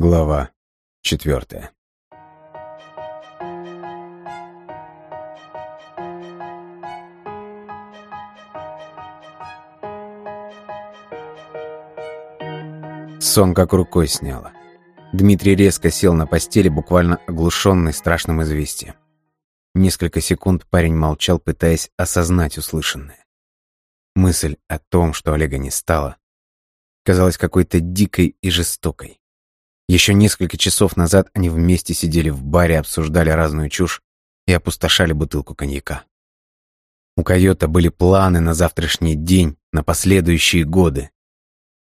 Глава четвертая. Сон как рукой сняло. Дмитрий резко сел на постели, буквально оглушенный страшным известием. Несколько секунд парень молчал, пытаясь осознать услышанное. Мысль о том, что Олега не стало, казалась какой-то дикой и жестокой. Еще несколько часов назад они вместе сидели в баре, обсуждали разную чушь и опустошали бутылку коньяка. У койота были планы на завтрашний день, на последующие годы.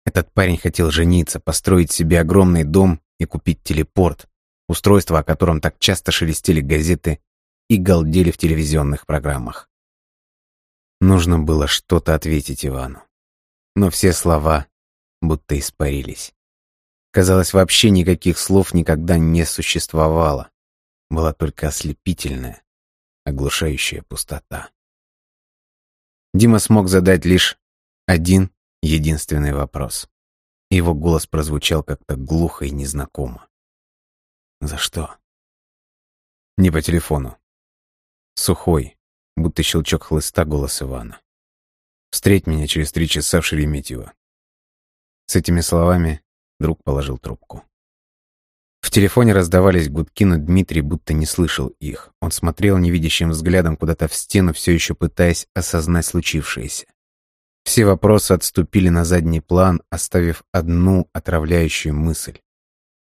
Этот парень хотел жениться, построить себе огромный дом и купить телепорт, устройство, о котором так часто шелестели газеты и галдели в телевизионных программах. Нужно было что-то ответить Ивану. Но все слова будто испарились. Казалось, вообще никаких слов никогда не существовало. Была только ослепительная, оглушающая пустота. Дима смог задать лишь один единственный вопрос. Его голос прозвучал как-то глухо и незнакомо. «За что?» «Не по телефону». Сухой, будто щелчок хлыста голос Ивана. «Встреть меня через три часа в Шереметьево». С этими словами Друг положил трубку. В телефоне раздавались гудки, но Дмитрий будто не слышал их. Он смотрел невидящим взглядом куда-то в стену, все еще пытаясь осознать случившееся. Все вопросы отступили на задний план, оставив одну отравляющую мысль.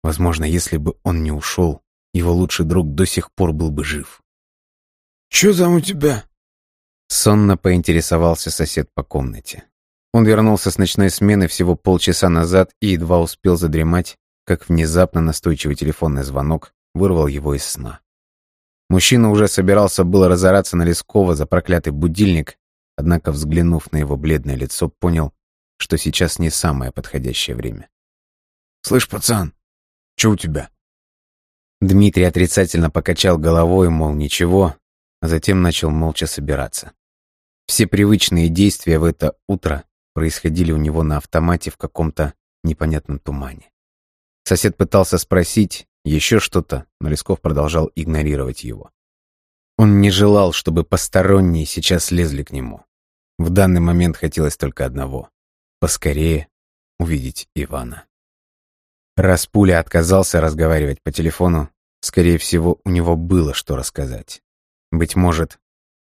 Возможно, если бы он не ушел, его лучший друг до сих пор был бы жив. «Чё там у тебя?» Сонно поинтересовался сосед по комнате. Он вернулся с ночной смены всего полчаса назад и едва успел задремать, как внезапно настойчивый телефонный звонок вырвал его из сна. Мужчина уже собирался было разораться на Лескова за проклятый будильник, однако, взглянув на его бледное лицо, понял, что сейчас не самое подходящее время. «Слышь, пацан, что у тебя?» Дмитрий отрицательно покачал головой, мол, ничего, а затем начал молча собираться. Все привычные действия в это утро происходили у него на автомате в каком-то непонятном тумане. Сосед пытался спросить еще что-то, но Лесков продолжал игнорировать его. Он не желал, чтобы посторонние сейчас лезли к нему. В данный момент хотелось только одного — поскорее увидеть Ивана. Раз Пуля отказался разговаривать по телефону, скорее всего, у него было что рассказать. Быть может,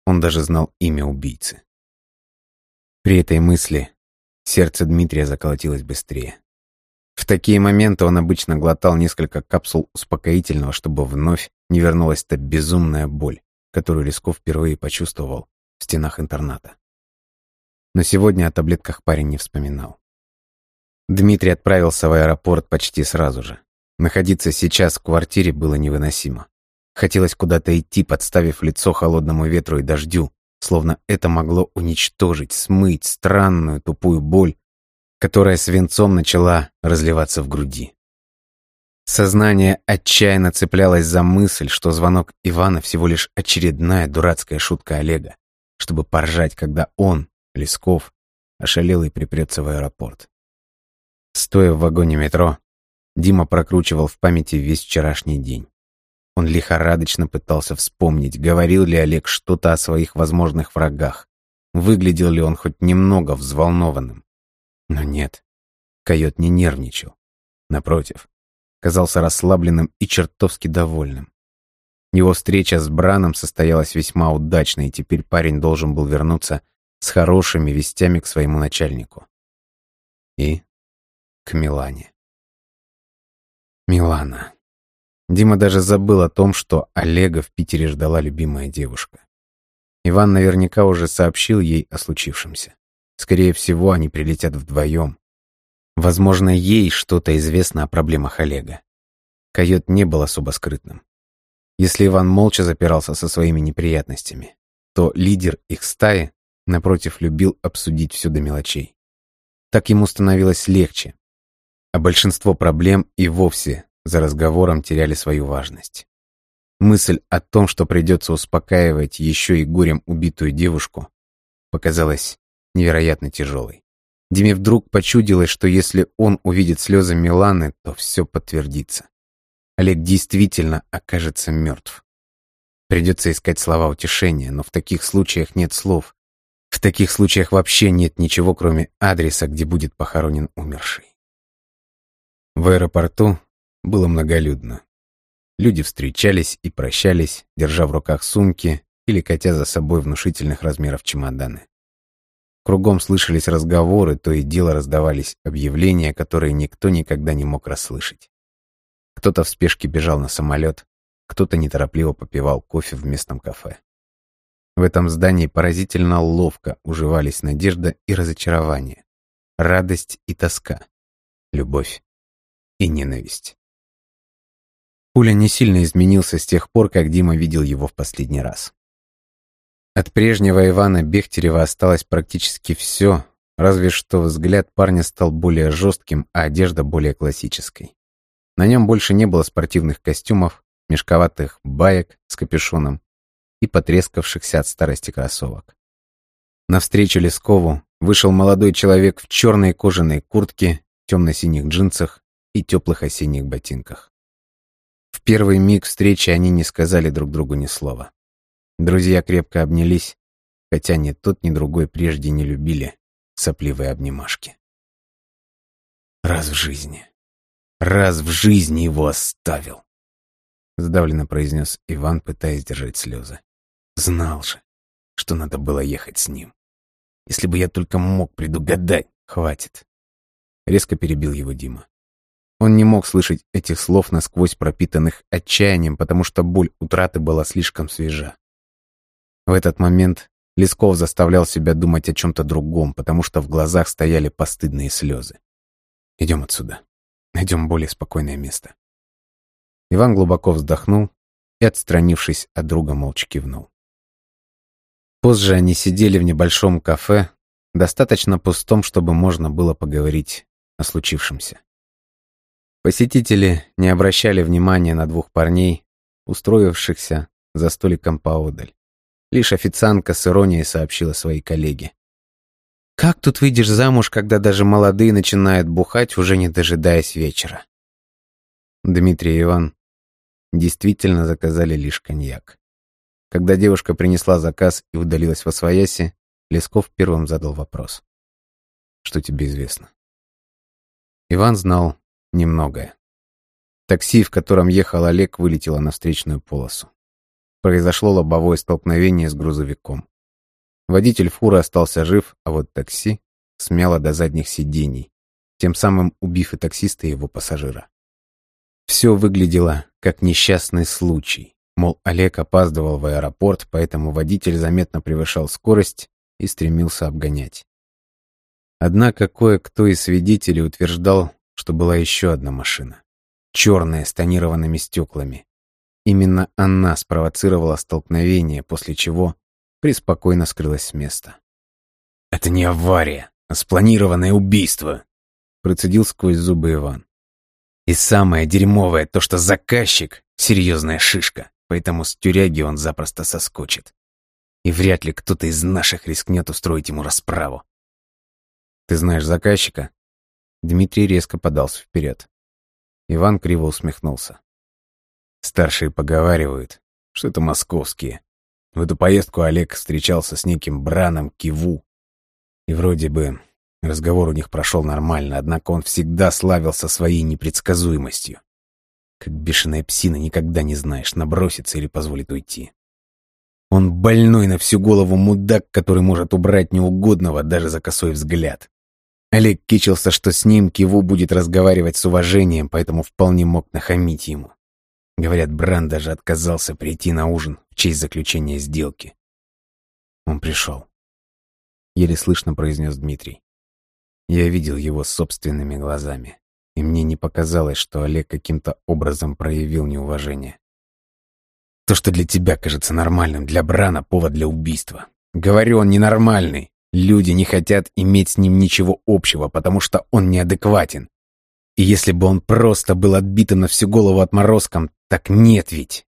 он даже знал имя убийцы. При этой мысли сердце Дмитрия заколотилось быстрее. В такие моменты он обычно глотал несколько капсул успокоительного, чтобы вновь не вернулась та безумная боль, которую Лесков впервые почувствовал в стенах интерната. Но сегодня о таблетках парень не вспоминал. Дмитрий отправился в аэропорт почти сразу же. Находиться сейчас в квартире было невыносимо. Хотелось куда-то идти, подставив лицо холодному ветру и дождю, словно это могло уничтожить, смыть странную тупую боль, которая свинцом начала разливаться в груди. Сознание отчаянно цеплялось за мысль, что звонок Ивана всего лишь очередная дурацкая шутка Олега, чтобы поржать, когда он, Лесков, ошалел и припрется в аэропорт. Стоя в вагоне метро, Дима прокручивал в памяти весь вчерашний день. Он лихорадочно пытался вспомнить, говорил ли Олег что-то о своих возможных врагах. Выглядел ли он хоть немного взволнованным. Но нет, койот не нервничал. Напротив, казался расслабленным и чертовски довольным. Его встреча с Браном состоялась весьма удачно, и теперь парень должен был вернуться с хорошими вестями к своему начальнику. И к Милане. Милана. Дима даже забыл о том, что Олега в Питере ждала любимая девушка. Иван наверняка уже сообщил ей о случившемся. Скорее всего, они прилетят вдвоем. Возможно, ей что-то известно о проблемах Олега. Койот не был особо скрытным. Если Иван молча запирался со своими неприятностями, то лидер их стаи, напротив, любил обсудить все до мелочей. Так ему становилось легче, а большинство проблем и вовсе за разговором теряли свою важность. Мысль о том, что придется успокаивать еще и горем убитую девушку, показалась невероятно тяжелой. Диме вдруг почудилось, что если он увидит слезы Миланы, то все подтвердится. Олег действительно окажется мертв. Придется искать слова утешения, но в таких случаях нет слов. В таких случаях вообще нет ничего, кроме адреса, где будет похоронен умерший. В аэропорту было многолюдно. Люди встречались и прощались, держа в руках сумки или катя за собой внушительных размеров чемоданы. Кругом слышались разговоры, то и дело раздавались объявления, которые никто никогда не мог расслышать. Кто-то в спешке бежал на самолет, кто-то неторопливо попивал кофе в местном кафе. В этом здании поразительно ловко уживались надежда и разочарование, радость и тоска, любовь и ненависть. Пуля не сильно изменился с тех пор, как Дима видел его в последний раз. От прежнего Ивана Бехтерева осталось практически все, разве что взгляд парня стал более жестким, а одежда более классической. На нем больше не было спортивных костюмов, мешковатых баек с капюшоном и потрескавшихся от старости кроссовок. Навстречу Лескову вышел молодой человек в черной кожаной куртке, темно-синих джинсах и теплых осенних ботинках. В первый миг встречи они не сказали друг другу ни слова. Друзья крепко обнялись, хотя ни тот, ни другой прежде не любили сопливые обнимашки. Раз в жизни, раз в жизни его оставил, сдавленно произнес Иван, пытаясь держать слезы. Знал же, что надо было ехать с ним. Если бы я только мог предугадать, хватит. Резко перебил его Дима. Он не мог слышать этих слов насквозь пропитанных отчаянием, потому что боль утраты была слишком свежа. В этот момент Лесков заставлял себя думать о чем-то другом, потому что в глазах стояли постыдные слезы. «Идем отсюда. Найдем более спокойное место». Иван глубоко вздохнул и, отстранившись от друга, молча кивнул. Позже они сидели в небольшом кафе, достаточно пустом, чтобы можно было поговорить о случившемся. Посетители не обращали внимания на двух парней, устроившихся за столиком поодаль. Лишь официантка с иронией сообщила своей коллеге. «Как тут выйдешь замуж, когда даже молодые начинают бухать, уже не дожидаясь вечера?» Дмитрий и Иван действительно заказали лишь коньяк. Когда девушка принесла заказ и удалилась во свояси, Лесков первым задал вопрос. «Что тебе известно?» Иван знал немногое. Такси, в котором ехал Олег, вылетело на встречную полосу произошло лобовое столкновение с грузовиком. Водитель фуры остался жив, а вот такси смяло до задних сидений, тем самым убив и таксиста, и его пассажира. Все выглядело как несчастный случай. Мол, Олег опаздывал в аэропорт, поэтому водитель заметно превышал скорость и стремился обгонять. Однако кое-кто из свидетелей утверждал, что была еще одна машина. Черная, с тонированными стеклами. Именно она спровоцировала столкновение, после чего преспокойно скрылась с места. «Это не авария, а спланированное убийство», — процедил сквозь зубы Иван. «И самое дерьмовое то, что заказчик — серьезная шишка, поэтому с тюряги он запросто соскочит. И вряд ли кто-то из наших рискнет устроить ему расправу». «Ты знаешь заказчика?» Дмитрий резко подался вперед. Иван криво усмехнулся. Старшие поговаривают, что это московские. В эту поездку Олег встречался с неким Браном Киву. И вроде бы разговор у них прошел нормально, однако он всегда славился своей непредсказуемостью. Как бешеная псина никогда не знаешь, набросится или позволит уйти. Он больной на всю голову мудак, который может убрать неугодного даже за косой взгляд. Олег кичился, что с ним Киву будет разговаривать с уважением, поэтому вполне мог нахамить ему. Говорят, Бран даже отказался прийти на ужин в честь заключения сделки. Он пришел. Еле слышно произнес Дмитрий. Я видел его собственными глазами, и мне не показалось, что Олег каким-то образом проявил неуважение. То, что для тебя кажется нормальным, для Брана повод для убийства. Говорю, он ненормальный. Люди не хотят иметь с ним ничего общего, потому что он неадекватен. И если бы он просто был отбитым на всю голову отморозком, так нет ведь.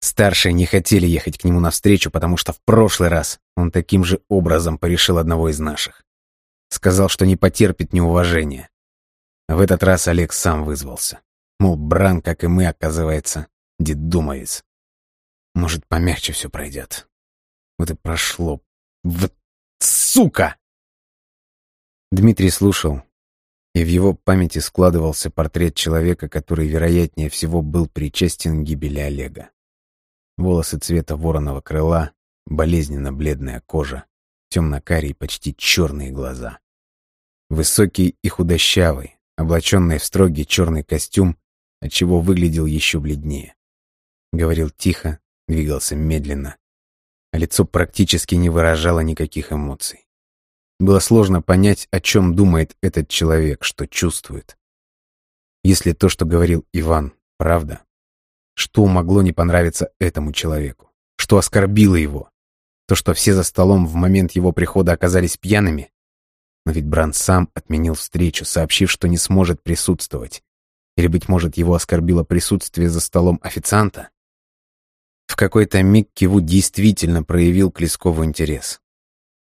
Старшие не хотели ехать к нему навстречу, потому что в прошлый раз он таким же образом порешил одного из наших. Сказал, что не потерпит неуважения. В этот раз Олег сам вызвался. Мол, Бран, как и мы, оказывается, дедумовец. Может, помягче все пройдет. Вот и прошло. Вот сука! Дмитрий слушал, и в его памяти складывался портрет человека, который, вероятнее всего, был причастен к гибели Олега. Волосы цвета вороного крыла, болезненно бледная кожа, темно-карие, почти черные глаза. Высокий и худощавый, облаченный в строгий черный костюм, отчего выглядел еще бледнее. Говорил тихо, двигался медленно, лицо практически не выражало никаких эмоций. Было сложно понять, о чем думает этот человек, что чувствует. Если то, что говорил Иван, правда, что могло не понравиться этому человеку? Что оскорбило его? То, что все за столом в момент его прихода оказались пьяными? Но ведь Бран сам отменил встречу, сообщив, что не сможет присутствовать. Или, быть может, его оскорбило присутствие за столом официанта? В какой-то миг Киву действительно проявил к Лескову интерес.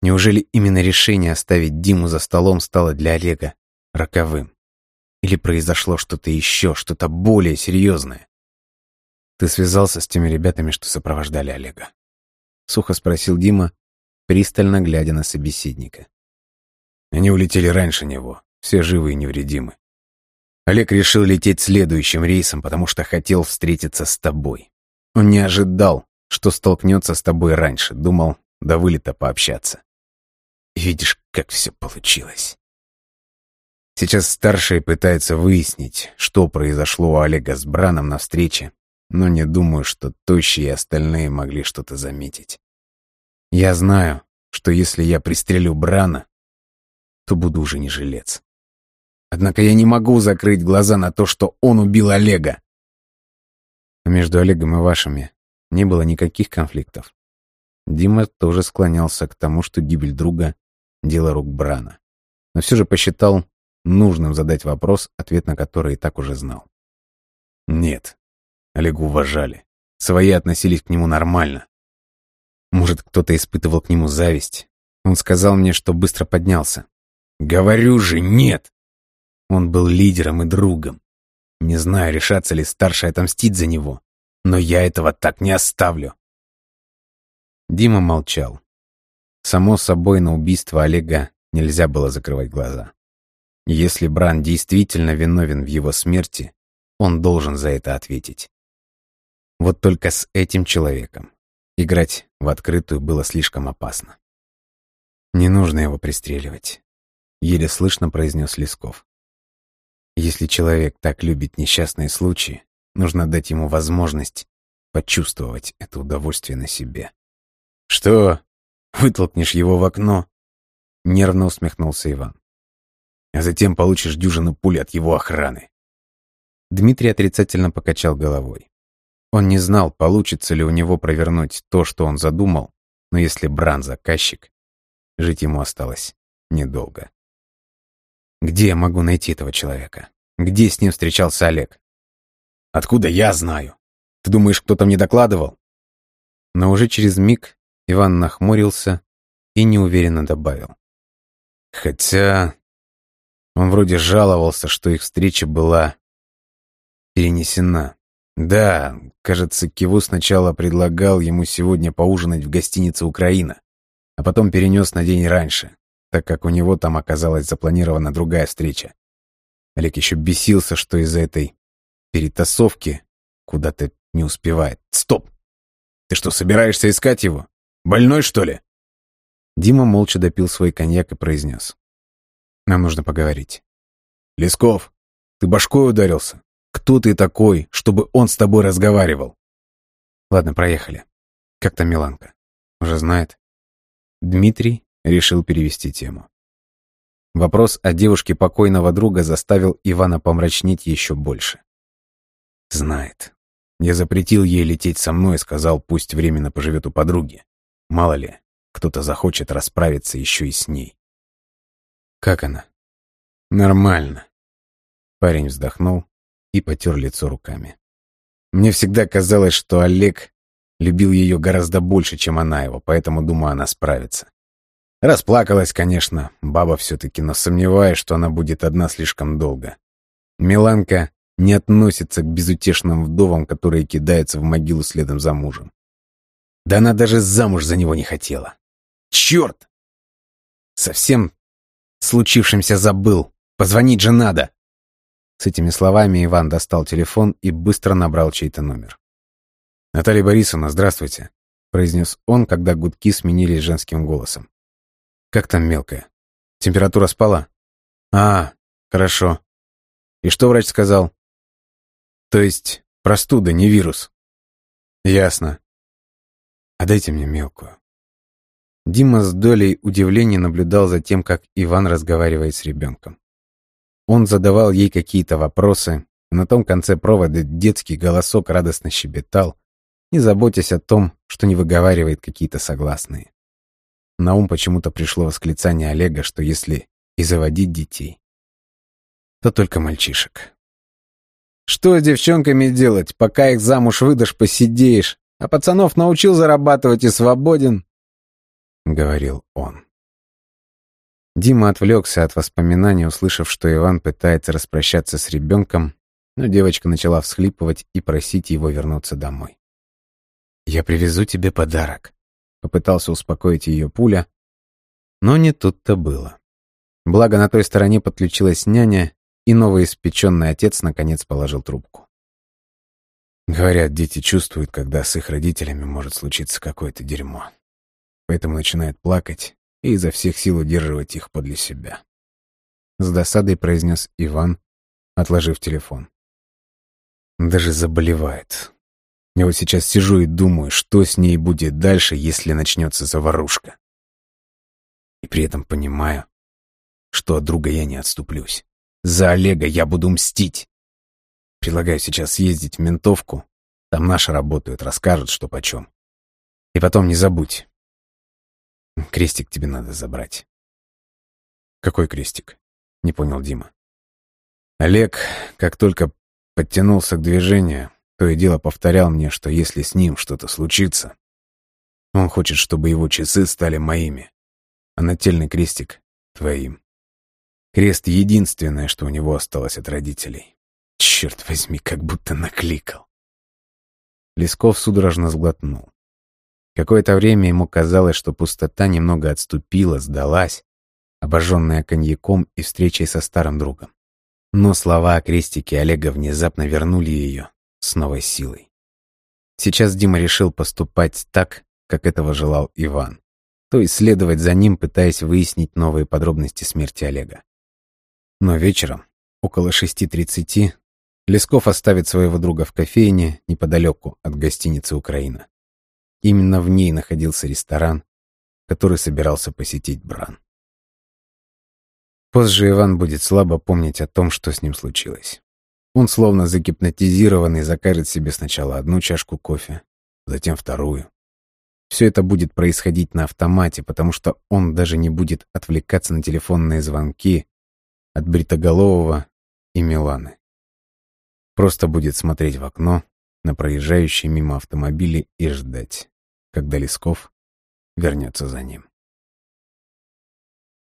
Неужели именно решение оставить Диму за столом стало для Олега роковым? Или произошло что-то еще, что-то более серьезное? Ты связался с теми ребятами, что сопровождали Олега? Сухо спросил Дима, пристально глядя на собеседника. Они улетели раньше него, все живы и невредимы. Олег решил лететь следующим рейсом, потому что хотел встретиться с тобой. Он не ожидал, что столкнется с тобой раньше, думал до вылета пообщаться. Видишь, как все получилось. Сейчас старший пытается выяснить, что произошло у Олега с Браном на встрече, но не думаю, что Тощий и остальные могли что-то заметить. Я знаю, что если я пристрелю Брана, то буду уже не жилец. Однако я не могу закрыть глаза на то, что он убил Олега. Между Олегом и вашими не было никаких конфликтов. Дима тоже склонялся к тому, что гибель друга дело рук Брана. Но все же посчитал нужным задать вопрос, ответ на который и так уже знал. Нет, Олегу уважали. Свои относились к нему нормально. Может, кто-то испытывал к нему зависть. Он сказал мне, что быстро поднялся. Говорю же, нет! Он был лидером и другом. Не знаю, решатся ли старшие отомстить за него, но я этого так не оставлю. Дима молчал. Само собой, на убийство Олега нельзя было закрывать глаза. Если Бран действительно виновен в его смерти, он должен за это ответить. Вот только с этим человеком играть в открытую было слишком опасно. «Не нужно его пристреливать», — еле слышно произнес Лесков. «Если человек так любит несчастные случаи, нужно дать ему возможность почувствовать это удовольствие на себе». «Что?» Вытолкнешь его в окно. Нервно усмехнулся Иван. А затем получишь дюжину пуль от его охраны. Дмитрий отрицательно покачал головой. Он не знал, получится ли у него провернуть то, что он задумал, но если Бран заказчик, жить ему осталось недолго. Где я могу найти этого человека? Где с ним встречался Олег? Откуда я знаю? Ты думаешь, кто-то мне докладывал? Но уже через миг Иван нахмурился и неуверенно добавил. Хотя он вроде жаловался, что их встреча была перенесена. Да, кажется, Киву сначала предлагал ему сегодня поужинать в гостинице «Украина», а потом перенес на день раньше, так как у него там оказалась запланирована другая встреча. Олег еще бесился, что из-за этой перетасовки куда-то не успевает. Стоп! Ты что, собираешься искать его? Больной, что ли?» Дима молча допил свой коньяк и произнес. «Нам нужно поговорить». «Лесков, ты башкой ударился? Кто ты такой, чтобы он с тобой разговаривал?» «Ладно, проехали. Как там Миланка? Уже знает?» Дмитрий решил перевести тему. Вопрос о девушке покойного друга заставил Ивана помрачнеть еще больше. «Знает. Я запретил ей лететь со мной и сказал, пусть временно поживет у подруги. Мало ли, кто-то захочет расправиться еще и с ней. Как она? Нормально. Парень вздохнул и потер лицо руками. Мне всегда казалось, что Олег любил ее гораздо больше, чем она его, поэтому, думаю, она справится. Расплакалась, конечно, баба все-таки, но сомневаюсь, что она будет одна слишком долго. Миланка не относится к безутешным вдовам, которые кидаются в могилу следом за мужем. Да она даже замуж за него не хотела. Черт! Совсем случившимся забыл. Позвонить же надо. С этими словами Иван достал телефон и быстро набрал чей-то номер. «Наталья Борисовна, здравствуйте», — произнес он, когда гудки сменились женским голосом. «Как там мелкая? Температура спала?» «А, хорошо. И что врач сказал?» «То есть простуда, не вирус?» «Ясно. А дайте мне мелкую». Дима с долей удивления наблюдал за тем, как Иван разговаривает с ребенком. Он задавал ей какие-то вопросы, на том конце провода детский голосок радостно щебетал, не заботясь о том, что не выговаривает какие-то согласные. На ум почему-то пришло восклицание Олега, что если и заводить детей, то только мальчишек. «Что с девчонками делать? Пока их замуж выдашь, посидеешь, а пацанов научил зарабатывать и свободен», — говорил он. Дима отвлекся от воспоминаний, услышав, что Иван пытается распрощаться с ребенком, но девочка начала всхлипывать и просить его вернуться домой. «Я привезу тебе подарок», — попытался успокоить ее пуля, но не тут-то было. Благо, на той стороне подключилась няня, и новоиспеченный отец наконец положил трубку. Говорят, дети чувствуют, когда с их родителями может случиться какое-то дерьмо. Поэтому начинают плакать и изо всех сил удерживать их подле себя. С досадой произнес Иван, отложив телефон. Даже заболевает. Я вот сейчас сижу и думаю, что с ней будет дальше, если начнется заварушка. И при этом понимаю, что от друга я не отступлюсь. За Олега я буду мстить. Предлагаю сейчас съездить в ментовку. Там наши работают, расскажут, что почем. И потом не забудь, Крестик тебе надо забрать. Какой крестик? Не понял Дима. Олег, как только подтянулся к движению, то и дело повторял мне, что если с ним что-то случится, он хочет, чтобы его часы стали моими, а нательный крестик — твоим. Крест — единственное, что у него осталось от родителей. Черт возьми, как будто накликал. Лесков судорожно сглотнул. Какое-то время ему казалось, что пустота немного отступила, сдалась, обожженная коньяком и встречей со старым другом. Но слова о крестике Олега внезапно вернули ее с новой силой. Сейчас Дима решил поступать так, как этого желал Иван, то есть следовать за ним, пытаясь выяснить новые подробности смерти Олега. Но вечером, около 6.30, Лесков оставит своего друга в кофейне неподалеку от гостиницы «Украина». Именно в ней находился ресторан, который собирался посетить Бран. Позже Иван будет слабо помнить о том, что с ним случилось. Он словно загипнотизированный закажет себе сначала одну чашку кофе, затем вторую. Все это будет происходить на автомате, потому что он даже не будет отвлекаться на телефонные звонки от Бритоголового и Миланы. Просто будет смотреть в окно на проезжающие мимо автомобили и ждать, когда Лесков вернется за ним.